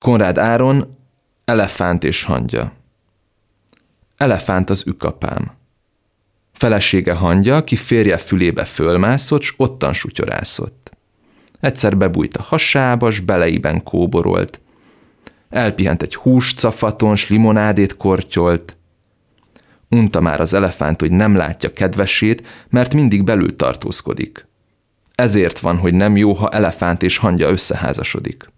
Konrád Áron, elefánt és hangya. Elefánt az ükapám. Felesége hangya, ki férje fülébe fölmászott, s ottan sutyorászott. Egyszer bebújt a hasába, s beleiben kóborolt. Elpihent egy húscafaton, s limonádét kortyolt. Unta már az elefánt, hogy nem látja kedvesét, mert mindig belül tartózkodik. Ezért van, hogy nem jó, ha elefánt és hangya összeházasodik.